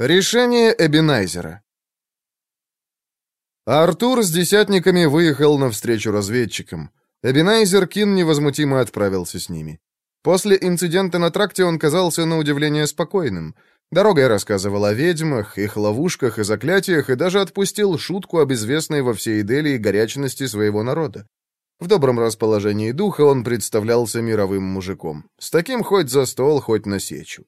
Решение Эбинайзера Артур с десятниками выехал навстречу разведчикам. Эбинайзер Кин невозмутимо отправился с ними. После инцидента на тракте он казался на удивление спокойным. Дорогой рассказывал о ведьмах, их ловушках и заклятиях и даже отпустил шутку об известной во всей Делии горячности своего народа. В добром расположении духа он представлялся мировым мужиком. С таким хоть за стол, хоть на сечу.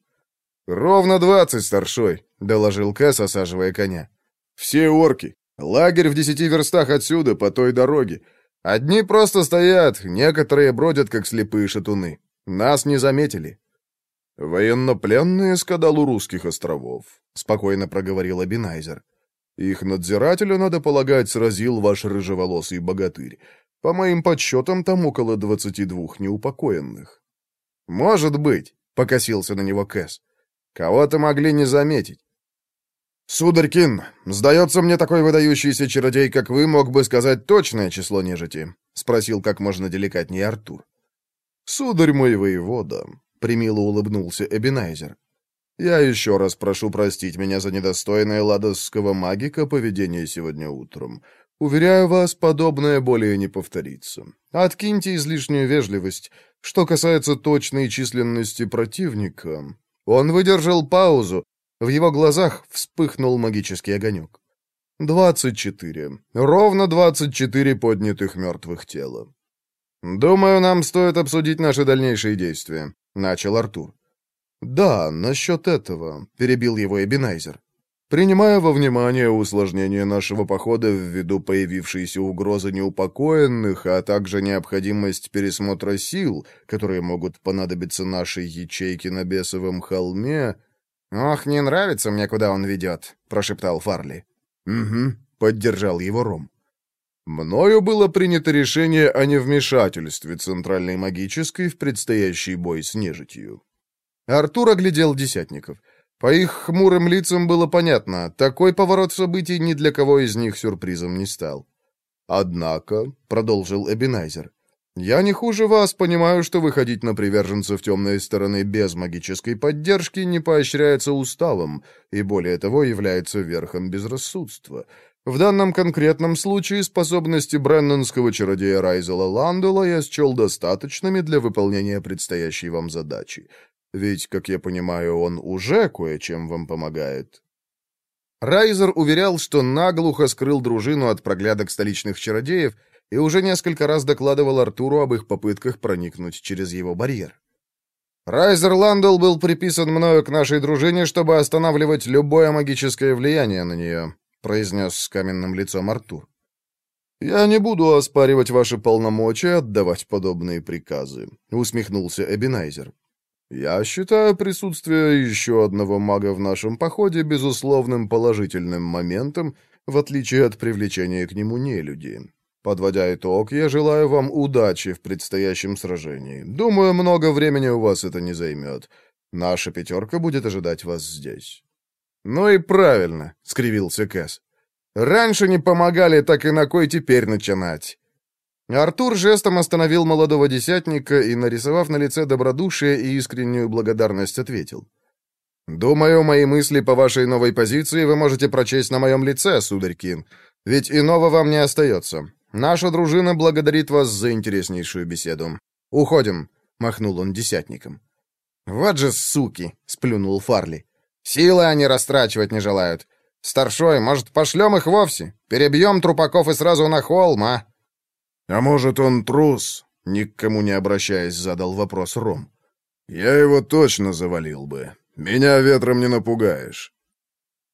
«Ровно двадцать, старшой», — доложил Кэс, осаживая коня. «Все орки. Лагерь в десяти верстах отсюда, по той дороге. Одни просто стоят, некоторые бродят, как слепые шатуны. Нас не заметили». «Военнопленные с кадалу русских островов», — спокойно проговорил Абинайзер. «Их надзирателя, надо полагать, сразил ваш рыжеволосый богатырь. По моим подсчетам, там около двадцати двух неупокоенных». «Может быть», — покосился на него Кэс. Кого-то могли не заметить. «Сударькин, сдается мне, такой выдающийся чародей, как вы, мог бы сказать точное число нежити?» — спросил как можно деликатнее Артур. «Сударь мой воевода», — примило улыбнулся Эбинайзер. «Я еще раз прошу простить меня за недостойное ладосского магика поведение сегодня утром. Уверяю вас, подобное более не повторится. Откиньте излишнюю вежливость. Что касается точной численности противника, он выдержал паузу. В его глазах вспыхнул магический огонек. «Двадцать четыре. Ровно двадцать четыре поднятых мертвых тела». «Думаю, нам стоит обсудить наши дальнейшие действия», — начал Артур. «Да, насчет этого», — перебил его Эбинайзер. Принимая во внимание усложнение нашего похода ввиду появившейся угрозы неупокоенных, а также необходимость пересмотра сил, которые могут понадобиться нашей ячейке на бесовом холме... «Ох, не нравится мне, куда он ведет», — прошептал Фарли. «Угу», — поддержал его Ром. «Мною было принято решение о невмешательстве Центральной Магической в предстоящий бой с нежитью». Артур оглядел десятников — по их хмурым лицам было понятно, такой поворот событий ни для кого из них сюрпризом не стал. «Однако», — продолжил Эбинайзер, — «я не хуже вас понимаю, что выходить на приверженцев темной стороны без магической поддержки не поощряется уставом и, более того, является верхом безрассудства». В данном конкретном случае способности бреннанского чародея Райзела Ландела я счел достаточными для выполнения предстоящей вам задачи. Ведь, как я понимаю, он уже кое-чем вам помогает». Райзер уверял, что наглухо скрыл дружину от проглядок столичных чародеев и уже несколько раз докладывал Артуру об их попытках проникнуть через его барьер. «Райзер Ландл был приписан мною к нашей дружине, чтобы останавливать любое магическое влияние на нее», произнес с каменным лицом Артур. «Я не буду оспаривать ваши полномочия отдавать подобные приказы», усмехнулся Эбинайзер. Я считаю присутствие еще одного мага в нашем походе безусловным положительным моментом, в отличие от привлечения к нему нелюди. Подводя итог, я желаю вам удачи в предстоящем сражении. Думаю, много времени у вас это не займет. Наша пятерка будет ожидать вас здесь». «Ну и правильно», — скривился Кэс. «Раньше не помогали, так и на кой теперь начинать?» Артур жестом остановил молодого десятника и, нарисовав на лице добродушие и искреннюю благодарность, ответил. «Думаю, мои мысли по вашей новой позиции вы можете прочесть на моем лице, сударь Кин, ведь иного вам не остается. Наша дружина благодарит вас за интереснейшую беседу. Уходим», — махнул он десятником. «Вот же суки!» — сплюнул Фарли. «Силы они растрачивать не желают. Старшой, может, пошлем их вовсе? Перебьем трупаков и сразу на холм, а?» «А может, он трус?» — ни к кому не обращаясь, задал вопрос Ром. «Я его точно завалил бы. Меня ветром не напугаешь».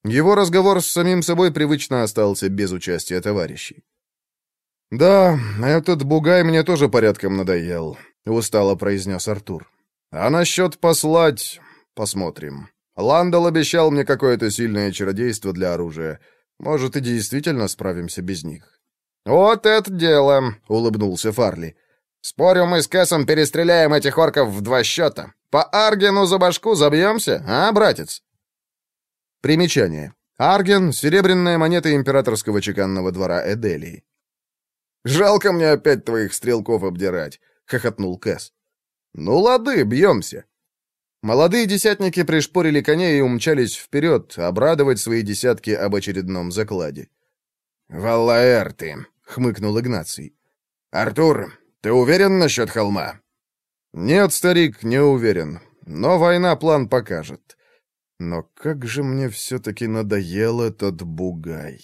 Его разговор с самим собой привычно остался без участия товарищей. «Да, этот бугай мне тоже порядком надоел», — устало произнес Артур. «А насчет послать... посмотрим. Ландал обещал мне какое-то сильное чародейство для оружия. Может, и действительно справимся без них. «Вот это дело!» — улыбнулся Фарли. «Спорю, мы с Кэсом перестреляем этих орков в два счета. По Аргену за башку забьемся, а, братец?» Примечание. Арген — серебряная монета императорского чеканного двора Эделии. «Жалко мне опять твоих стрелков обдирать», — хохотнул Кэс. «Ну лады, бьемся». Молодые десятники пришпорили коней и умчались вперед, обрадовать свои десятки об очередном закладе. «Валлаэр ты!» — хмыкнул Игнаций. «Артур, ты уверен насчет холма?» «Нет, старик, не уверен. Но война план покажет. Но как же мне все-таки надоел этот бугай!»